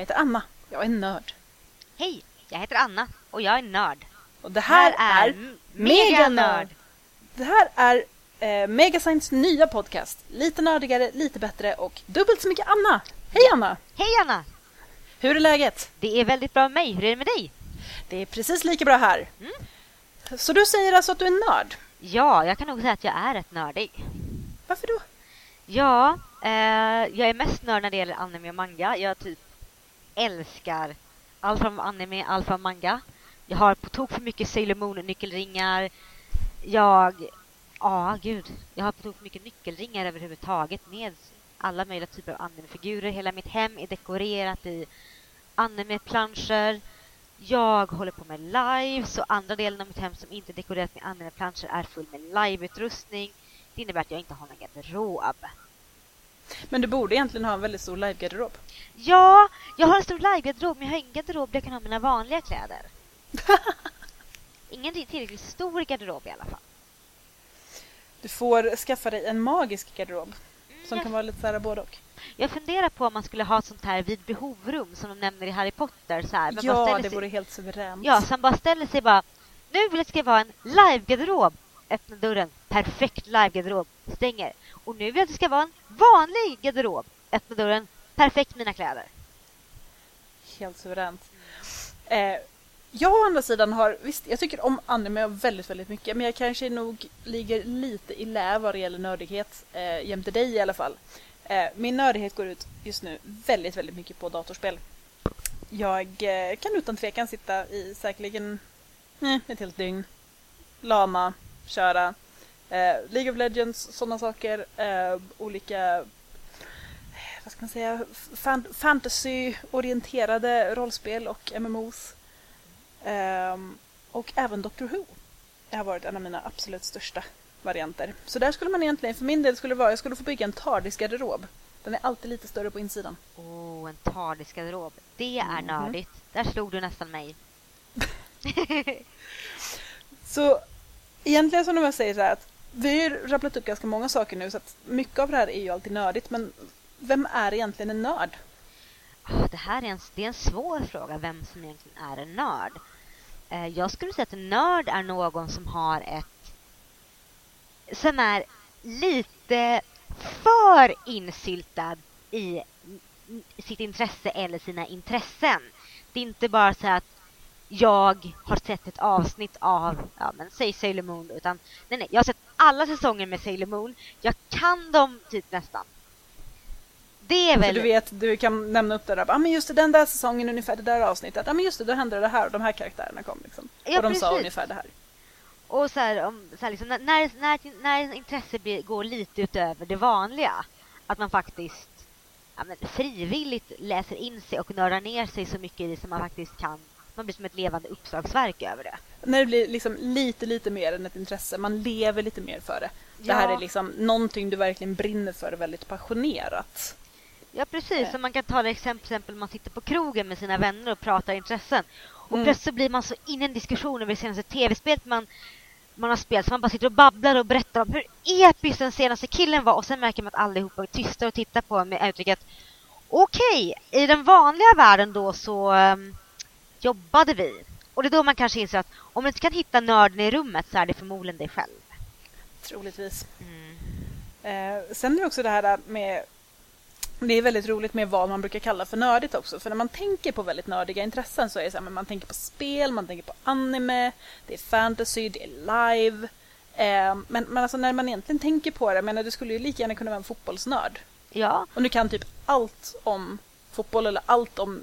heter Anna. Jag är nörd. Hej, jag heter Anna och jag är nörd. Och det här, här är, är Mega Nörd. Det här är eh, Megascience nya podcast. Lite nördigare, lite bättre och dubbelt så mycket Anna. Hej Anna! Hej Anna! Hur är läget? Det är väldigt bra med mig. Hur är det med dig? Det är precis lika bra här. Mm. Så du säger alltså att du är nörd? Ja, jag kan nog säga att jag är rätt nördig. Varför då? Ja, eh, jag är mest nörd när det gäller anime och manga. Jag typ älskar allt från anime, allt från manga. Jag har på tok för mycket Sailor Moon-nyckelringar. Jag... Ja, gud. Jag har på tok för mycket nyckelringar överhuvudtaget med alla möjliga typer av animefigurer. Hela mitt hem är dekorerat i animeplanscher. Jag håller på med lives och andra delen av mitt hem som inte är dekorerat med animeplanscher är full med liveutrustning. Det innebär att jag inte har någon garderob. Men du borde egentligen ha en väldigt stor livegarderob. Ja, jag har en stor livegarderob men jag har ingen garderob där jag kan ha mina vanliga kläder. ingen tillräckligt stor garderob i alla fall. Du får skaffa dig en magisk garderob som Mm. kan vara lite så här både och. Jag funderar på om man skulle ha ett sånt här vid behovrum som de nämner i Harry Potter. Så här. Ja, det sig... vore helt suveränt. Ja, man bara ställer sig bara. Nu vill jag vara en live-garderob. Öppna dörren. Perfekt live-garderob. Stänger. Och nu vill jag att det ska vara en vanlig garderob. Öppna dörren. Perfekt mina kläder. Helt suveränt. Eh, jag å andra sidan har, visst jag tycker om anime väldigt, väldigt mycket men jag kanske nog ligger lite i lä vad det gäller nördighet eh, jämte dig i alla fall. Eh, min nördighet går ut just nu väldigt, väldigt mycket på datorspel. Jag eh, kan utan tvekan sitta i säkerligen eh, ett helt dygn, lama, köra eh, League of Legends, sådana saker, eh, olika vad ska man säga, fan, fantasy-orienterade rollspel och MMOs. Ehm, och även Doctor Who. Har varit en av mina absolut största varianter. Så där skulle man egentligen, för min del skulle det vara, jag skulle få bygga en TARDIS-garderob. Den är alltid lite större på insidan. Åh, oh, en TARDIS-garderob. Det är Mhm. nördigt. Där slog du nästan mig. Så egentligen som jag säger så här att vi har ju rabblat upp ganska många saker nu så att mycket av det här är ju alltid nördigt men vem är egentligen en nörd? Det här är en, det är en svår fråga, vem som egentligen är en nörd. Eh, Jag skulle säga att en nörd är någon som har ett... som är lite för insyltad i sitt intresse eller sina intressen. Det är inte bara så att jag har sett ett avsnitt av, ja men säg Sailor Moon, utan nej, nej, jag har sett alla säsonger med Sailor Moon. Jag kan dem typ nästan. Det är Så väl... du vet, du kan nämna upp det där, ja ah, men just det, den där säsongen ungefär det där avsnittet, ja ah, men just det, då hände det här och de här karaktärerna kom liksom. Ja, och de sa precis. ungefär det här. Och så här, om, så här liksom, när, när, när, när intresse blir, går lite utöver det vanliga, att man faktiskt ja, men frivilligt läser in sig och nördar ner sig så mycket i det som man faktiskt kan. Man blir som ett levande uppslagsverk över det. När det blir liksom lite, lite mer än ett intresse, man lever lite mer för det. Det Ja. här är liksom någonting du verkligen brinner för väldigt passionerat. Ja, precis. Eh. Som man kan ta det exempel, exempel man sitter på krogen med sina vänner och pratar intressen. Och Mm. plötsligt blir man så inne i en diskussion över det senaste tv-spelet man, man har spelat. Så man bara sitter och babblar och berättar om hur episk den senaste killen var. Och sen märker man att allihopa är tysta och tittar på med uttrycket Okej, i den vanliga världen då så ehm, jobbade vi. Och det är då man kanske inser att om du inte kan hitta nörden i rummet så är det förmodligen dig själv. Troligtvis. Mm. Eh, sen är det också det här med det är väldigt roligt med vad man brukar kalla för nördigt också. För när man tänker på väldigt nördiga intressen så är det så här, men man tänker på spel, man tänker på anime, det är fantasy, det är live. Eh, men, men alltså när man egentligen tänker på det, menar du skulle ju lika gärna kunna vara en fotbollsnörd. Ja, Och du kan typ allt om fotboll eller allt om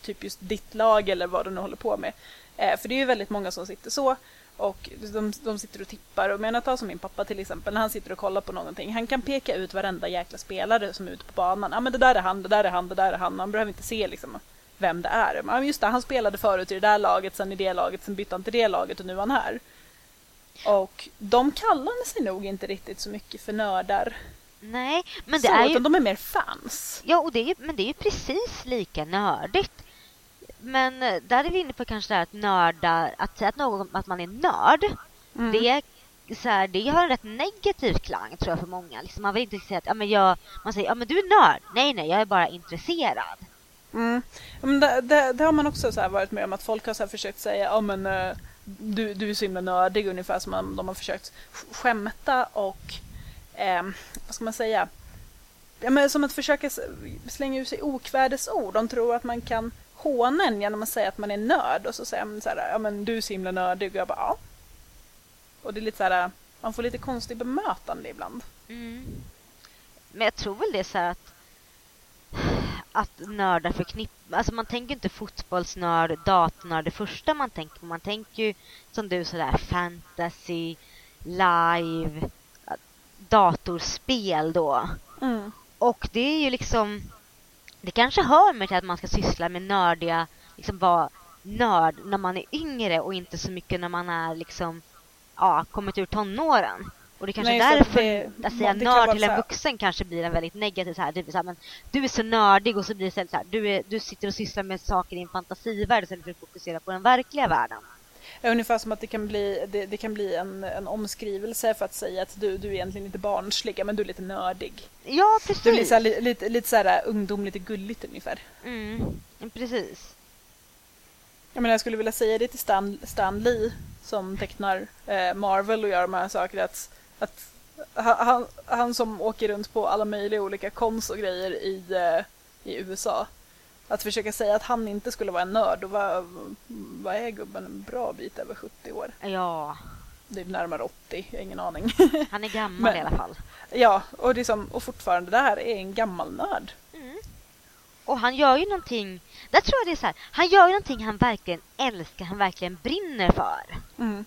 typ just ditt lag eller vad du nu håller på med. Eh, för det är ju väldigt många som sitter så. Och de, de sitter och tippar. Och men jag tar som min pappa till exempel, när han sitter och kollar på någonting. Han kan peka ut varenda jäkla spelare som är ute på banan. Ja men det där är han, det där är han, det där är han. Man behöver inte se liksom vem det är. Men just det, han spelade förut i det där laget, sen i det laget, sen bytte han till det laget och nu är han här. Och de kallar sig nog inte riktigt så mycket för nördar. nej, men det så, är ju... utan de är mer fans. Ja, och det är, men det är ju precis lika nördigt. Men eh, där är vi inne på kanske det här att nörda, att säga att, någon, att man är nörd, Mm. det, så här, det har en rätt negativ klang tror jag för många. Liksom, man vill inte säga att ja, men jag, man säger ja, men du är nörd. Nej, nej, jag är bara intresserad. Mm. Men det, det, det har man också så här varit med om att folk har så försökt säga ja men eh, du, du är så himla nördig ungefär som om de har försökt sk- skämta och eh, vad ska man säga ja, men som att försöka slänga ut sig okvädesord. De tror att man kan håna en genom att säga att man är nörd och så säger man så här ja men du är så himla nördig och jag bara ja. Och det är lite så här man får lite konstigt bemötande ibland. Mm. Men jag tror väl det är så här att att nördar förknippar... Alltså man tänker inte fotbollsnörd, datornörd det första man tänker på. Man tänker ju som du sådär fantasy, live, datorspel då. Mm. Och det är ju liksom... Det kanske hör mig till att man ska syssla med nördiga, liksom vara nörd när man är yngre och inte så mycket när man är liksom, ja, kommit ur tonåren. Och det kanske är därför det- att säga det nörd till en vuxen kanske blir en väldigt negativ så här, typ så här men du är så nördig och så blir det så här, du, är, du sitter och sysslar med saker i en fantasivärld istället för att fokusera på den verkliga världen. Ungefär som att det kan bli, det, det kan bli en, en omskrivelse för att säga att du, du är egentligen inte barnslig, men du är lite nördig. Ja, precis. Det blir så här, li- lite, lite så här ungdom, lite gulligt ungefär. Mm, precis. Jag menar, jag skulle vilja säga det till Stan, Stan Lee som tecknar eh, Marvel och gör de här sakerna att, att han, han, han som åker runt på alla möjliga olika konst och grejer i, eh, i USA att försöka säga att han inte skulle vara en nörd och vad, vad är gubben en bra bit över 70 år? Ja, Det är närmare 80, jag har ingen aning. han är gammal Men- i alla fall. ja, och, liksom, och fortfarande det här är en gammal nörd. Mm. Och han gör ju någonting, där tror jag det är så här, han gör ju någonting han verkligen älskar, han verkligen brinner för. Mm.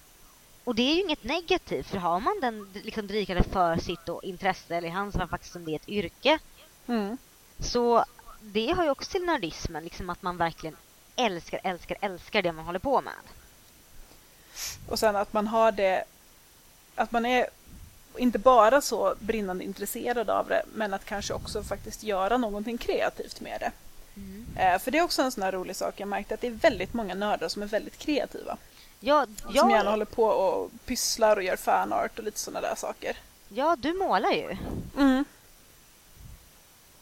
Och det är ju inget negativt, för har man den liksom drivkraften för sitt då, intresse, eller i hans fall faktiskt som det är ett yrke, Mm. så det har ju också till nördismen, liksom att man verkligen älskar, älskar, älskar det man håller på med. Och sen att man har det, att man är inte bara så brinnande intresserad av det, men att kanske också faktiskt göra någonting kreativt med det. Eh, för det är också en sån här rolig sak jag märkte att det är väldigt många nördar som är väldigt kreativa. Ja, Som gärna håller på och pysslar och gör fanart och lite sådana där saker. ja, du målar ju. Mm.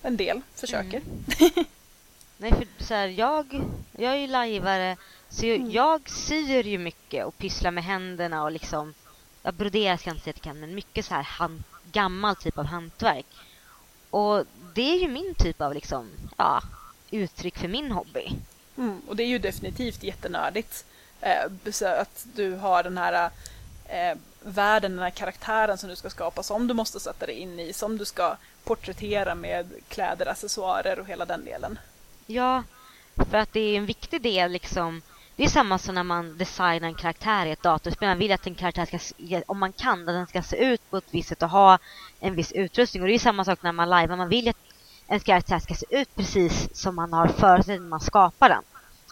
En del försöker. Nej, för så här, jag, jag är ju lajvare, så jag, Mm. jag syr ju mycket och pysslar med händerna och liksom... Jag broderar ska jag inte säga att jag kan, men mycket så här hand, gammal typ av hantverk. Och det är ju min typ av liksom, ja, uttryck för min hobby. Mm. Och det är ju definitivt jättenördigt. Eh, att du har den här eh, världen, den här karaktären som du ska skapa, som du måste sätta dig in i, som du ska porträttera med kläder, accessoarer och hela den delen. Ja, för att det är en viktig del liksom. Det är samma som när man designar en karaktär i ett datorspel. Man vill att en karaktär ska, om man kan, att den ska se ut på ett visst sätt och ha en viss utrustning. Och det är samma sak när man livear. Man vill att en karaktär ska se ut precis som man har föreställt när man skapar den.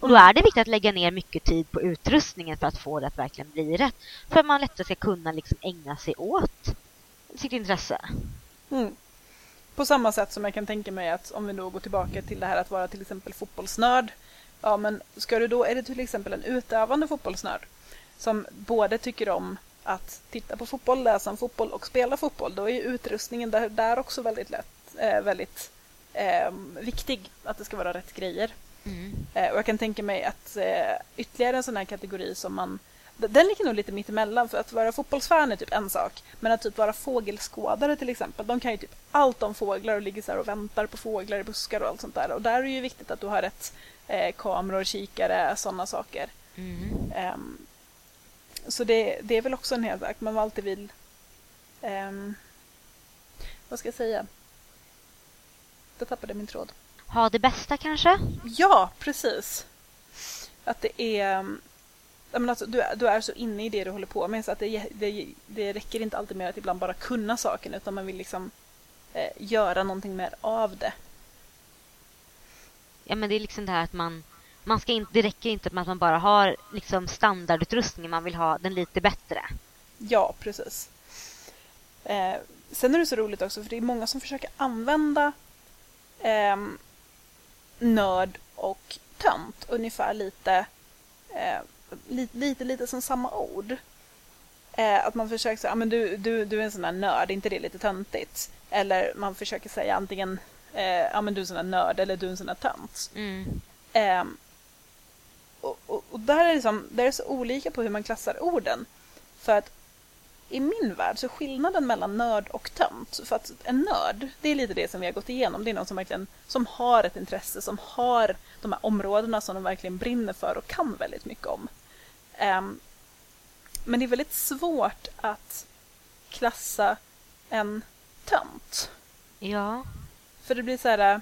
Och då är det viktigt att lägga ner mycket tid på utrustningen för att få det att verkligen bli rätt. För att man lättare ska kunna liksom ägna sig åt sitt intresse. Mm. På samma sätt som jag kan tänka mig att om vi då går tillbaka till det här att vara till exempel fotbollsnörd. Ja, men ska du då, är du till exempel en utövande fotbollsnörd som både tycker om att titta på fotboll, läsa om fotboll och spela fotboll, då är ju utrustningen där, där också väldigt lätt, eh, väldigt eh, viktig, att det ska vara rätt grejer. Mm. Eh, och jag kan tänka mig att eh, ytterligare en sån här kategori som man den ligger nog lite mittemellan för att vara fotbollsfan är typ en sak men att typ vara fågelskådare till exempel de kan ju typ allt om fåglar och ligger så och väntar på fåglar i buskar och allt sånt där och där är det ju viktigt att du har rätt eh, kameror, kikare, sådana saker. Mm. Ehm, så det, det är väl också en hel sak man alltid vill ehm, vad ska jag säga? Jag tappade min tråd. Ha det bästa kanske? Ja, precis. Att det är... Menar, alltså, du, är- du är så inne i det du håller på med så att det, det, det räcker inte alltid med att ibland bara kunna saken utan man vill liksom eh, göra någonting mer av det. Ja, men det är liksom det här att man... man ska inte, det räcker inte med att man bara har liksom standardutrustningen. Man vill ha den lite bättre. Ja, precis. Eh, sen är det så roligt också för det är många som försöker använda ehm, nörd och tönt ungefär lite, eh, lite, lite, lite som samma ord. Eh, att man försöker säga, ah, men du, du, du är en sån där nörd, är inte det lite töntigt? Eller man försöker säga antingen eh, ja men du är en sån här nörd eller du är en sån här tönt. Mm. Ehm, och, och, och där är det, som, där är det så olika på hur man klassar orden. För att i min värld så är skillnaden mellan nörd och tönt. För att en nörd, det är lite det som vi har gått igenom. Det är någon som verkligen som har ett intresse, som har de här områdena som de verkligen brinner för och kan väldigt mycket om. Ehm, men det är väldigt svårt att klassa en tönt. Ja. För det blir så här...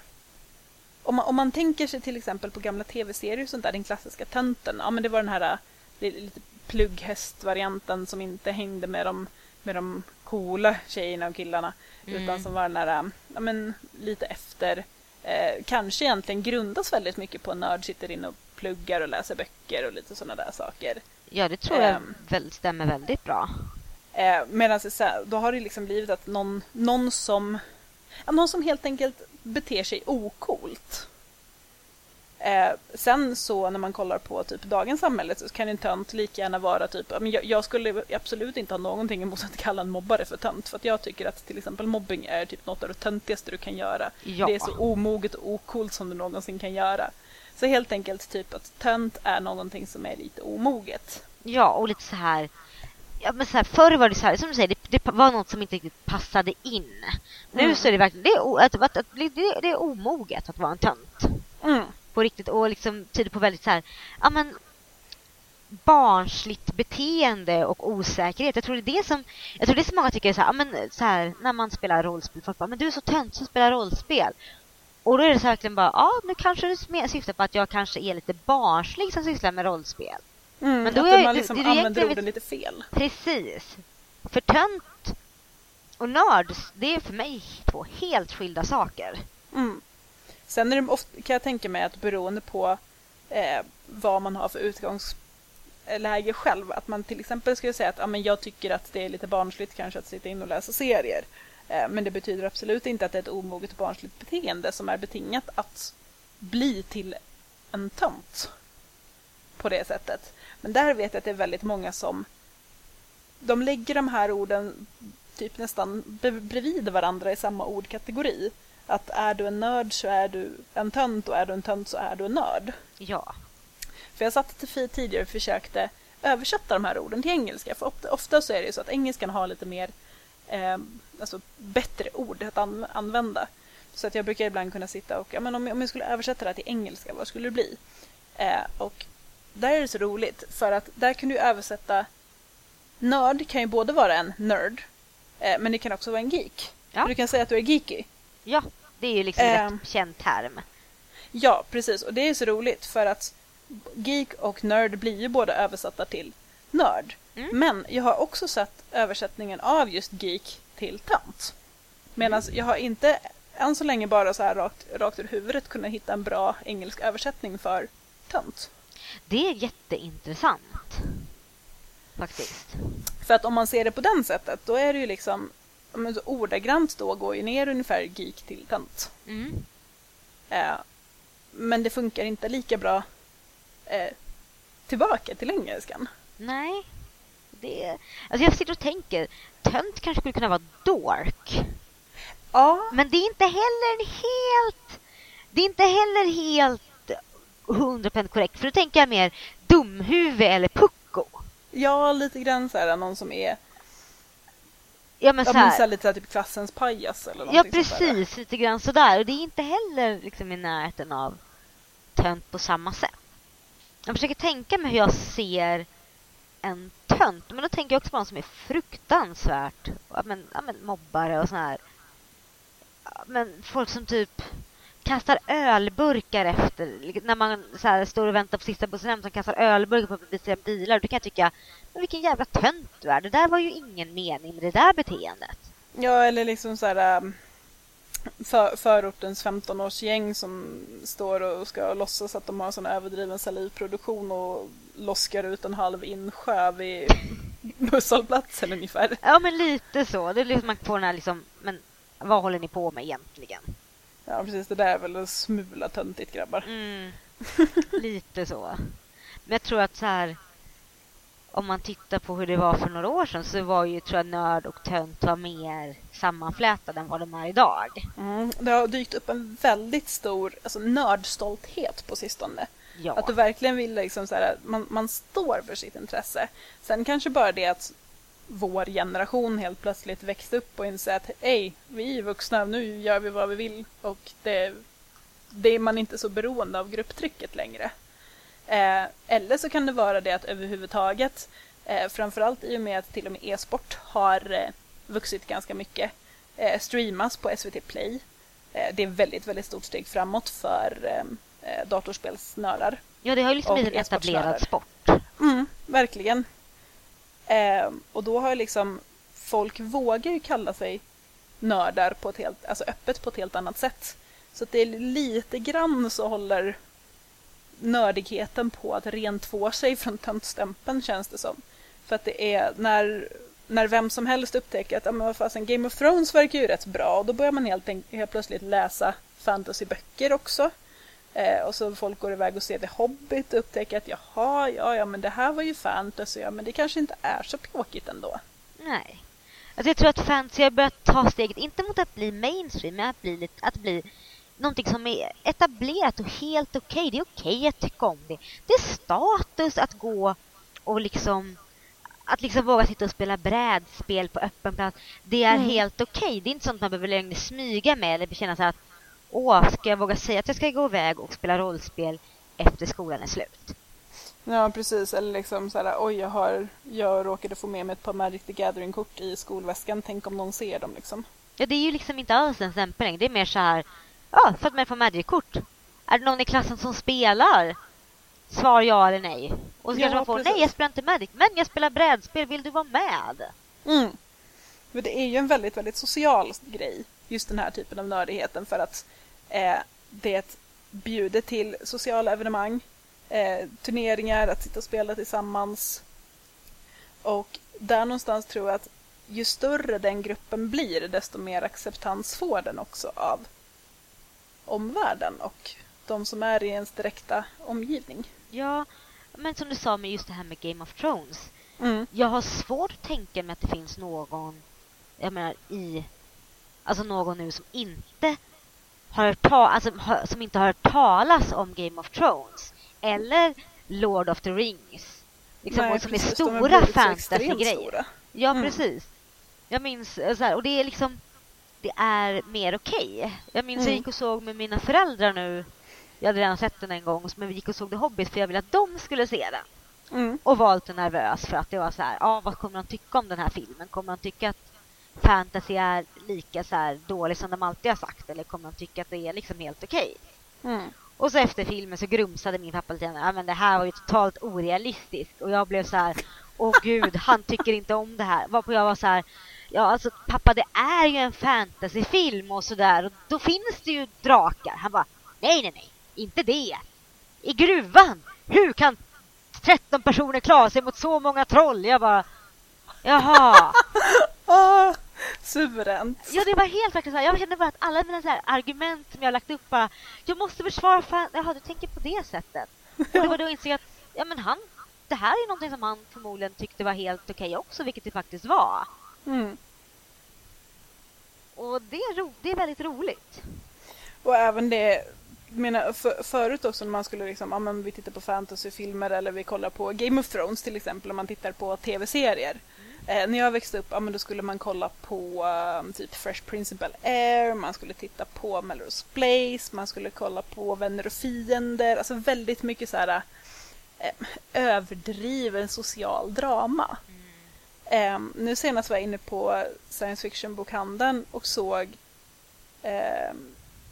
Om man, om man tänker sig till exempel på gamla tv-serier och sånt där, den klassiska tönten. Ja men det var den här lite plugghästvarianten som inte hängde med de, med de coola tjejerna och killarna. Mm. Utan som var den där, ja men lite efter. Eh, kanske egentligen grundas väldigt mycket på en nörd sitter inne och pluggar och läser böcker och lite sådana där saker. Ja, det tror jag um, väl, stämmer väldigt bra. Eh, Medan då har det liksom blivit att någon, någon som någon som helt enkelt beter sig okult. Eh, sen så när man kollar på typ dagens samhälle så kan en tönt lika gärna vara typ, jag, jag skulle absolut inte ha någonting emot att kalla en mobbare för tönt för att jag tycker att till exempel mobbing är typ något av det töntigaste du kan göra. Ja. Det är så omoget och okult som du någonsin kan göra. Så helt enkelt typ att tönt är någonting som är lite omoget. Ja, och lite så här ja, men så här, förr var det så här, som du säger, det, det var något som inte riktigt passade in. Nu mm. så är det verkligen, det är, att, att, att, det, det är omoget att vara en tönt. Mm. På riktigt, och liksom tyder på väldigt så här, ja men barnsligt beteende och osäkerhet. Jag tror det är det som, jag tror det är så många tycker så här, ja, men så här när man spelar rollspel, folk bara, men du är så tönt som spelar rollspel. Och då är det så verkligen bara, ja nu kanske det syftar på att jag kanske är lite barnslig som sysslar med rollspel. Mm, men då att är, man liksom du, använder orden lite fel. Precis. För tönt och nörd, det är för mig två helt skilda saker. Mm. Sen är det ofta, kan jag tänka mig att beroende på eh, vad man har för utgångsläge själv, att man till exempel skulle säga att ah, men jag tycker att det är lite barnsligt kanske att sitta in och läsa serier. Eh, men det betyder absolut inte att det är ett omoget barnsligt beteende som är betingat att bli till en tönt på det sättet. Men där vet jag att det är väldigt många som de lägger de här orden typ nästan bredvid varandra i samma ordkategori. Att är du en nörd så är du en tönt och är du en tönt så är du en nörd. Ja. För jag satt till tidigare och försökte översätta de här orden till engelska. För ofta, ofta så är det så att engelskan har lite mer eh, alltså bättre ord att an använda. Så att jag brukar ibland kunna sitta och, ja men om, om jag skulle översätta det här till engelska, vad skulle det bli? Eh, och där är det så roligt för att där kan du översätta nörd kan ju både vara en nörd eh, men det kan också vara en geek. Ja. Du kan säga att du är geeky. Ja, det är ju liksom en eh, rätt känd term. Ja, precis. Och det är så roligt för att geek och nörd blir ju båda översatta till nörd. Mm. Men jag har också sett översättningen av just geek till tant. Medan jag har inte än så länge bara så här rakt, rakt ur huvudet kunnat hitta en bra engelsk översättning för tant. Det är jätteintressant. Faktiskt. För att om man ser det på den sättet, då är det ju liksom så ordagrant då går ju ner ungefär geek till tönt. Mm. Eh, men det funkar inte lika bra eh, tillbaka till engelskan. Nej. Det, alltså jag sitter och tänker, tönt kanske skulle kunna vara dork. Ja. Men det är inte heller helt... Det är inte heller helt 100% korrekt. För då tänker jag mer dumhuvud eller pucko. Ja, lite grann så här, någon som är Ja men, så här, ja, men så här, lite så här, typ klassens pajas eller Ja precis, lite grann sådär. Och det är inte heller liksom i närheten av tönt på samma sätt. Jag försöker tänka mig hur jag ser en tönt. Men då tänker jag också på någon som är fruktansvärt ja, men, ja, men mobbare och sån här. Ja, men folk som typ kastar ölburkar efter, liksom, när man så här, står och väntar på sista bussen hem som kastar ölburkar på sina bilar. Då kan jag tycka, men vilken jävla tönt du är. Det där var ju ingen mening med det där beteendet. Ja, eller liksom så här Um för, förortens 15-årsgäng som står och ska låtsas att de har sån överdriven salivproduktion och loskar ut en halv insjö vid busshållplatsen ungefär. Ja, men lite så. Det är liksom man får den här liksom, men vad håller ni på med egentligen? Ja, precis. Det där är väl en smula töntigt, grabbar. Mm. Lite så. Men jag tror att så här... om man tittar på hur det var för några år sedan så var ju tror jag nörd och tönt var mer sammanflätade än vad de är idag. Mm, det har dykt upp en väldigt stor alltså, nördstolthet på sistone. Ja. Att du verkligen vill liksom så här, man, man står för sitt intresse. Sen kanske bara det att vår generation helt plötsligt växte upp och inser att hej, vi är vuxna, nu gör vi vad vi vill och det, det är man inte så beroende av grupptrycket längre. Eh, eller så kan det vara det att överhuvudtaget, eh, framförallt i och med att till och med e-sport har eh, vuxit ganska mycket, eh, streamas på SVT Play. Eh, det är väldigt, väldigt stort steg framåt för eh, eh, datorspelsnördar. ja, det har ju liksom blivit en etablerad sport. Mm, verkligen. Och då har liksom folk vågar ju kalla sig nördar på ett helt, alltså öppet på ett helt annat sätt. Så det är lite grann så håller nördigheten på att rentvå sig från töntstämpeln känns det som. För att det är när, när vem som helst upptäcker att ja, men vad fasen, Game of Thrones verkar ju rätt bra och då börjar man helt, helt plötsligt läsa fantasyböcker också. Eh, och så folk går iväg och ser The Hobbit och upptäcker att jaha, ja, ja, men det här var ju fantasy, ja, men det kanske inte är så pjåkigt ändå. Nej. Alltså jag tror att fantasy har börjat ta steget, inte mot att bli mainstream, men att bli, lite, att bli någonting som är etablerat och helt okej. Det är okej att tycka om det. Det är status att gå och liksom att liksom våga sitta och spela brädspel på öppen plats. Det är Mm. helt okej. Det är inte sånt man behöver längre smyga med eller känna så att åh, ska jag våga säga att jag ska gå iväg och spela rollspel efter skolan är slut? Ja, precis. Eller liksom så här, oj, jag, har, jag råkade få med mig ett par Magic the Gathering-kort i skolväskan. Tänk om någon ser dem liksom. Ja, det är ju liksom inte alls en stämpel Det är mer så här, ja, för att man får Magic-kort. Är det någon i klassen som spelar? Svar ja eller nej. Och så Ja, kanske man får, precis. nej jag spelar inte Magic, men jag spelar brädspel, vill du vara med? Mm. För det är ju en väldigt, väldigt social grej, just den här typen av nördigheten för att eh, det bjuder till sociala evenemang, eh, turneringar, att sitta och spela tillsammans. Och där någonstans tror jag att ju större den gruppen blir, desto mer acceptans får den också av omvärlden och de som är i ens direkta omgivning. Ja, men som du sa med just det här med Game of Thrones. Mm. Jag har svårt att tänka mig att det finns någon, jag menar i, alltså någon nu som inte har ta, alltså, som inte har hört talas om Game of Thrones. Eller Lord of the Rings. Liksom, Nej, och som är precis, har stora fantasy-grejer. stora. Ja, Mm. precis. Jag minns eh, så här, och det är liksom, det är mer okej. Jag minns jag Mm. gick och såg med mina föräldrar nu, jag hade redan sett den en gång, men vi gick och såg The Hobbit för jag ville att de skulle se den. Mm. Och var lite nervös för att det var så här, ja vad kommer de tycka om den här filmen? Kommer de tycka att fantasy är lika så här dålig som de alltid har sagt eller kommer de tycka att det är liksom helt okej? Mm. Och så efter filmen så grumsade min pappa lite grann, ja men det här var ju totalt orealistiskt och jag blev så här, åh gud, han tycker inte om det här. Varpå jag var så här, ja alltså pappa det är ju en fantasyfilm och sådär och då finns det ju drakar. Han bara, nej nej nej, inte det. I gruvan, hur kan 13 personer klara sig mot så många troll? Jag bara, jaha. Ah, suveränt. Ja, det var helt verkligen så här. Jag kände bara att alla mina så här argument som jag lagt upp bara, jag måste försvara fan. Jaha, du tänker på det sättet. Och det var då jag insåg att, ja men han, det här är någonting som han förmodligen tyckte var helt okej också, vilket det faktiskt var. Mm. Och det är, ro, det är väldigt roligt. Och även det, menar, för, förut också när man skulle liksom, ja men vi tittar på fantasyfilmer eller vi kollar på Game of Thrones till exempel om man tittar på tv-serier. Eh, när jag växte upp, ja men då skulle man kolla på eh, typ Fresh Prince of Bel-Air, man skulle titta på Melrose Place, man skulle kolla på Vänner och Fiender, alltså väldigt mycket så här eh, överdriven social drama. Eh, nu senast var jag inne på science fiction-bokhandeln och såg eh,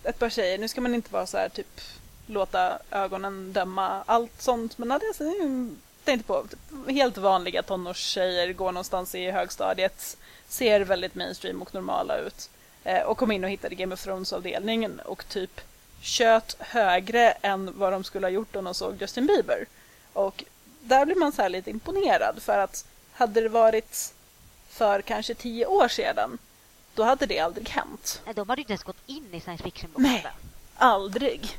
ett par tjejer, nu ska man inte vara så här typ låta ögonen döma allt sånt, men hade jag tänkte på typ, helt vanliga tonårstjejer går någonstans i högstadiet, ser väldigt mainstream och normala ut eh, och kom in och hittade Game of Thrones-avdelningen och typ kött högre än vad de skulle ha gjort om de såg Justin Bieber. Och där blir man så här lite imponerad för att hade det varit för kanske tio år sedan då hade det aldrig hänt. Nej, De hade inte ens gått in i science fiction Nej. Aldrig.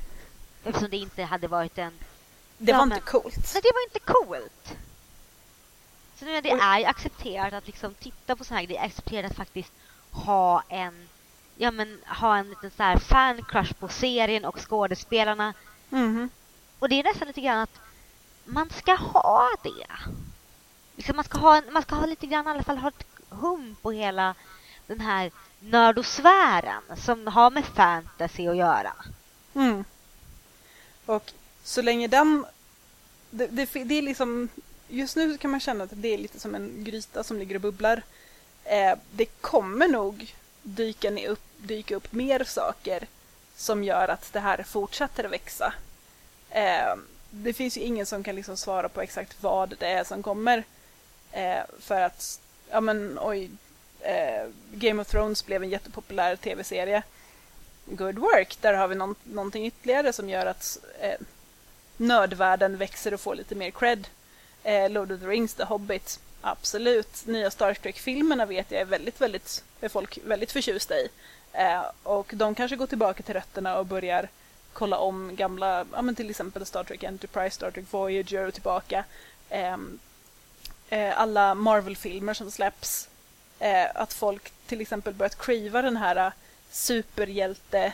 Eftersom det inte hade varit en... Det Ja, var men- inte coolt. Nej, det var inte coolt. Så nu, det är ju accepterat att liksom titta på så här Det är accepterat att faktiskt ha en ja men ha en liten så här fan crush på serien och skådespelarna. Mhm. Och det är nästan lite grann att man ska ha det. Liksom man, ska ha en, man ska ha lite grann i alla fall ha ett hum på hela den här nördosfären som har med fantasy att göra. Mm. Och så länge den... Det, det, det är liksom... Just nu kan man känna att det är lite som en gryta som ligger och bubblar. Eh, det kommer nog dyka, ner upp, dyka upp mer saker som gör att det här fortsätter att växa. Eh, det finns ju ingen som kan liksom svara på exakt vad det är som kommer. Eh, för att, ja men oj, eh, Game of Thrones blev en jättepopulär tv-serie. Good work, där har vi någon, någonting ytterligare som gör att eh, nördvärlden växer och får lite mer cred. Eh, Lord of the Rings, The Hobbit, absolut. Nya Star Trek-filmerna vet jag är väldigt, väldigt, är folk väldigt förtjusta i. Eh, och de kanske går tillbaka till rötterna och börjar kolla om gamla, ja men till exempel Star Trek Enterprise, Star Trek Voyager och tillbaka. Eh, eh, alla Marvel-filmer som släpps. Eh, att folk till exempel börjat kriva den här eh, superhjälte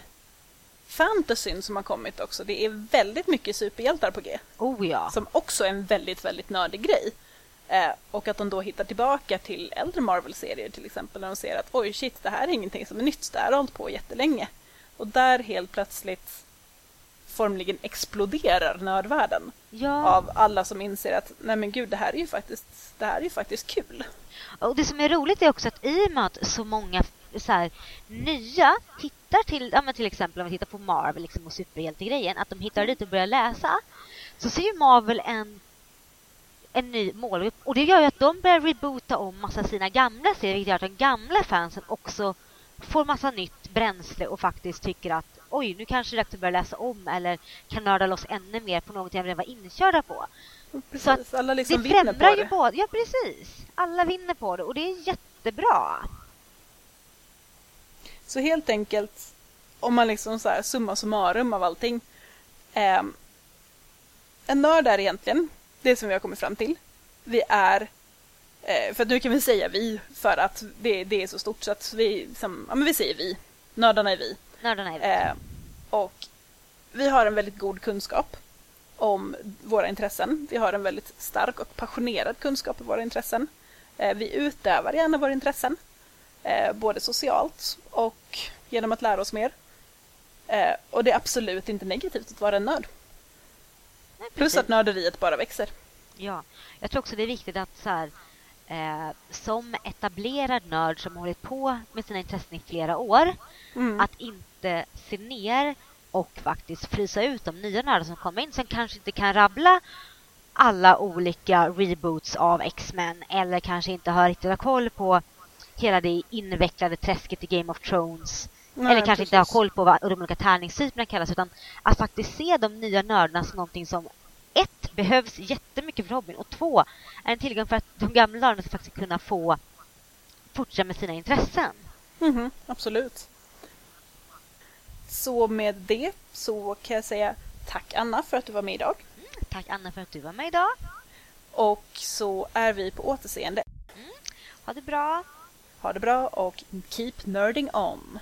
fantasyn som har kommit också. Det är väldigt mycket superhjältar på G. Oh ja. Som också är en väldigt, väldigt nördig grej. Eh, och att de då hittar tillbaka till äldre Marvel-serier till exempel när de ser att oj shit, det här är ingenting som är nytt, det här har hållit på jättelänge. Och där helt plötsligt formligen exploderar nördvärlden ja. av alla som inser att nej men gud, det här är ju faktiskt, det här är ju faktiskt kul. Och det som är roligt är också att i och med att så många så här, nya hittar till, ja, till exempel om vi tittar på Marvel liksom, och superhjältegrejen, att de hittar dit och börjar läsa, så ser ju Marvel en en ny målgrupp. Och det gör ju att de börjar reboota om massa sina gamla serier, vilket gör att de gamla fansen också får massa nytt bränsle och faktiskt tycker att oj, nu kanske det är dags att börja läsa om eller kan nörda loss ännu mer på något jag redan var inkörda på. Precis, så att alla liksom det vinner på ju det. Både, ja, precis. Alla vinner på det och det är jättebra. Så helt enkelt, om man liksom så här summa summarum av allting. Eh, en nörd är egentligen det som vi har kommit fram till. Vi är, eh, för nu kan vi säga vi, för att det, det är så stort så att vi, som, ja men vi säger vi, nördarna är vi. Nördarna är vi. Eh, och vi har en väldigt god kunskap om våra intressen. Vi har en väldigt stark och passionerad kunskap om våra intressen. Eh, vi utövar gärna våra intressen, eh, både socialt och genom att lära oss mer. Eh, och det är absolut inte negativt att vara en nörd. Nej, Plus att nörderiet bara växer. Ja, jag tror också det är viktigt att så här, eh, som etablerad nörd som har hållit på med sina intressen i flera år, Mm. att inte se ner och faktiskt frysa ut de nya nördar som kommer in som kanske inte kan rabbla alla olika reboots av X-Men eller kanske inte har riktigt har koll på hela det invecklade träsket i Game of Thrones Nej, eller kanske inte har precis. koll på vad de olika tärningstyperna kallas utan att faktiskt se de nya nördarna som någonting som ett, behövs jättemycket för hobbyn och två, är en tillgång för att de gamla nördarna ska faktiskt kunna få fortsätta med sina intressen. Mhm, absolut. Så med det så kan jag säga tack Anna för att du var med idag. Tack Anna för att du var med idag. Och så är vi på återseende. Ha det bra. Ha det bra och keep nerding on!